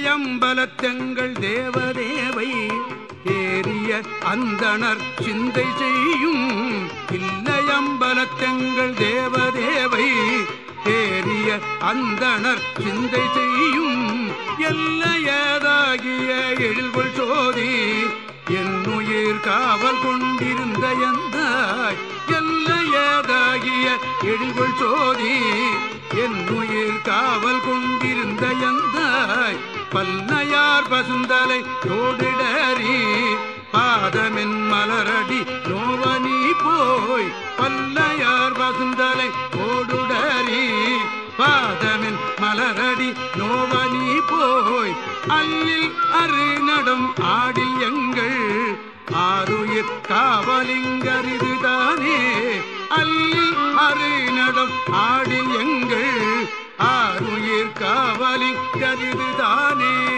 தில்லையம்பலத்தெங்கள் தேவதேவை ஏறிய அந்தனர் சிந்தை செய்யும் இல்லை அந்தனர் சிந்தை செய்யும் எல்லையதாகிய எழில்கொள் சோதி என்னுயிர் காவல் கொண்டிருந்த எந்தாய் எல்லையதாகிய எழில்கொள் சோதி என்னுயிர் காவல் கொண்டிருந்த எந்தாய் பல்லையார் பசுந்தலை ஓடிடறி பாதமென் மலரடி நோவனி போய் பல்லையார் பசுந்தலை ஓடுடறி மலரடி நோவனி போய். அல்லில் அருநடம் ஆடில் எங்கள். ஆறுயிர் காவலிங்கரிதுதானே அல்லில் அருநடம் ஆடில் எங்கள். ஆறுயிர் காவலிங்கரிதுதானே